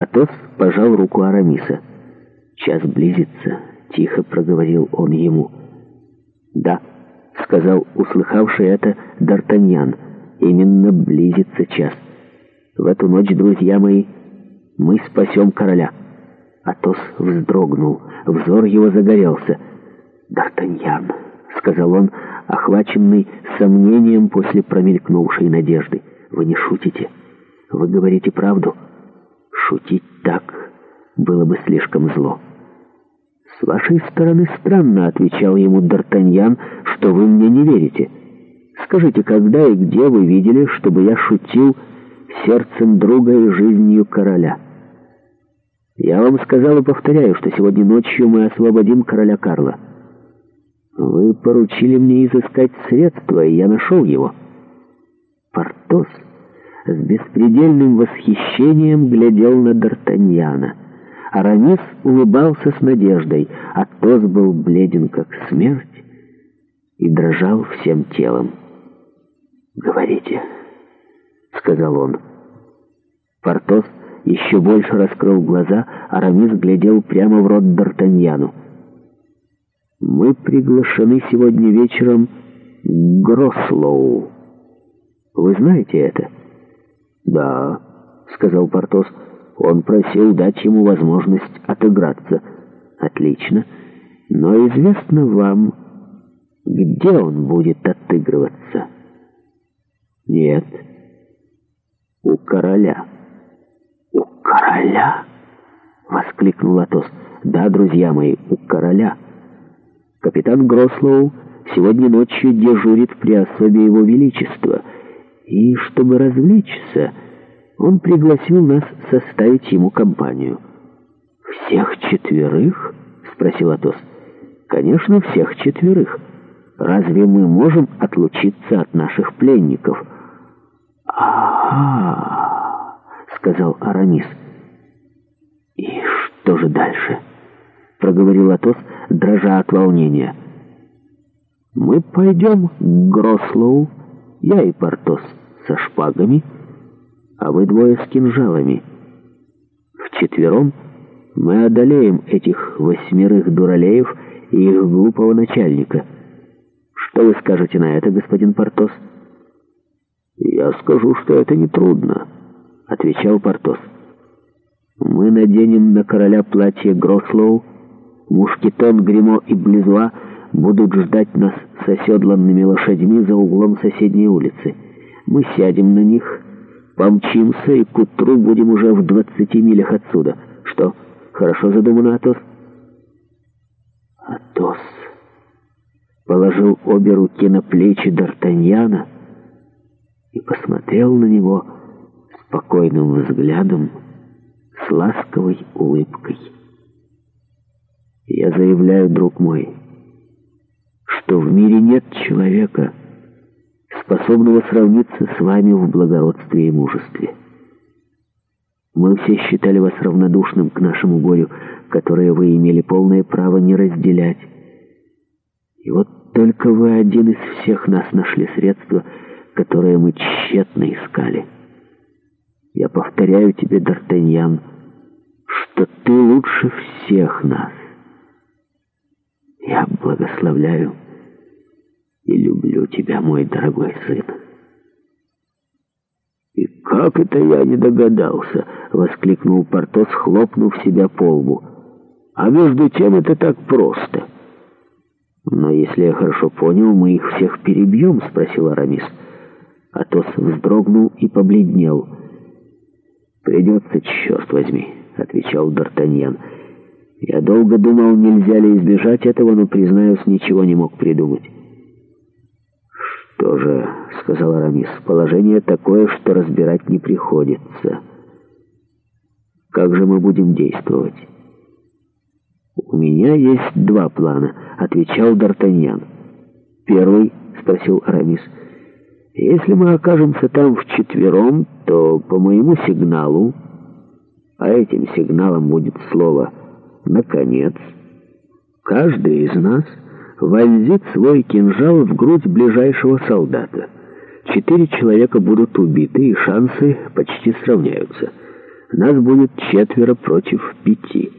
Атос пожал руку Арамиса. «Час близится», — тихо проговорил он ему. «Да», — сказал услыхавший это Д'Артаньян, — «именно близится час. В эту ночь, друзья мои, мы спасем короля». Атос вздрогнул, взор его загорелся. «Д'Артаньян», — сказал он, охваченный сомнением после промелькнувшей надежды, — «вы не шутите, вы говорите правду». Шутить так было бы слишком зло. «С вашей стороны странно», — отвечал ему Д'Артаньян, — «что вы мне не верите. Скажите, когда и где вы видели, чтобы я шутил сердцем друга и жизнью короля?» «Я вам сказал и повторяю, что сегодня ночью мы освободим короля Карла. Вы поручили мне изыскать средства, и я нашел его». «Портос?» с беспредельным восхищением глядел на Д'Артаньяна. Арамис улыбался с надеждой, Атос был бледен, как смерть, и дрожал всем телом. «Говорите», — сказал он. Портос еще больше раскрыл глаза, Арамис глядел прямо в рот Д'Артаньяну. «Мы приглашены сегодня вечером к Грослоу. Вы знаете это?» «Да», — сказал Портос. «Он просил дать ему возможность отыграться». «Отлично. Но известно вам, где он будет отыгрываться?» «Нет. У короля». «У короля?» — воскликнул Атос. «Да, друзья мои, у короля. Капитан Грослоу сегодня ночью дежурит при особе его величества» и, чтобы развлечься, он пригласил нас составить ему компанию. «Всех четверых?» — спросил Атос. «Конечно, всех четверых. Разве мы можем отлучиться от наших пленников?» «А-а-а!» — сказал Арамис. «И что же дальше?» — проговорил Атос, дрожа от волнения. «Мы пойдем к Грослоу, я и Портос» со шпагами, а вы двое с кинжалами. Вчетвером мы одолеем этих восьмерых дуралеев и их глупого начальника. Что вы скажете на это, господин Портос? Я скажу, что это нетрудно, — отвечал Портос. Мы наденем на короля платье Грослоу, мушкетон, гримо и близуа будут ждать нас с оседланными лошадьми за углом соседней улицы мы сядем на них, помчимся и к утру будем уже в 20 милях отсюда. Что, хорошо задумано, Атос? Атос положил обе руки на плечи Д'Артаньяна и посмотрел на него спокойным взглядом с ласковой улыбкой. «Я заявляю, друг мой, что в мире нет человека, способного сравниться с вами в благородстве и мужестве. Мы все считали вас равнодушным к нашему горю, которое вы имели полное право не разделять. И вот только вы один из всех нас нашли средства, которое мы тщетно искали. Я повторяю тебе, Д'Артаньян, что ты лучше всех нас. Я благословляю и люблю тебя, мой дорогой сын. «И как это я не догадался!» — воскликнул Портос, хлопнув себя по лбу. «А между тем это так просто!» «Но если я хорошо понял, мы их всех перебьем?» — спросил Арамис. Атос вздрогнул и побледнел. «Придется, черт возьми!» — отвечал Д'Артаньян. «Я долго думал, нельзя ли избежать этого, но, признаюсь, ничего не мог придумать». «Что же», — сказал Арамис, — «положение такое, что разбирать не приходится. Как же мы будем действовать?» «У меня есть два плана», — отвечал Д'Артаньян. «Первый», — спросил Арамис, — «если мы окажемся там вчетвером, то по моему сигналу, а этим сигналом будет слово «наконец», каждый из нас...» вонзит свой кинжал в грудь ближайшего солдата. Четыре человека будут убиты, и шансы почти сравняются. Нас будет четверо против пяти.